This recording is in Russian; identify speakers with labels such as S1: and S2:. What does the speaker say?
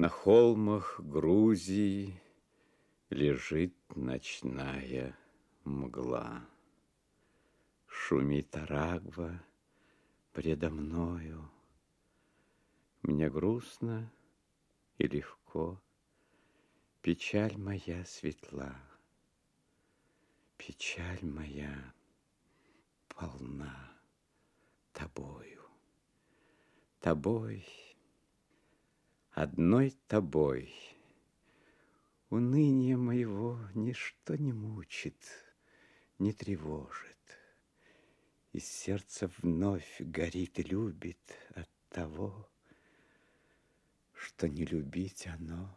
S1: На холмах Грузии лежит ночная мгла. Шумит Арагва предо мною. Мне грустно и легко, Печаль моя светла, Печаль моя полна тобою. Тобой, одной тобой, Уныние моего ничто не мучит, не тревожит. И сердце вновь горит и любит от того, что не любить оно.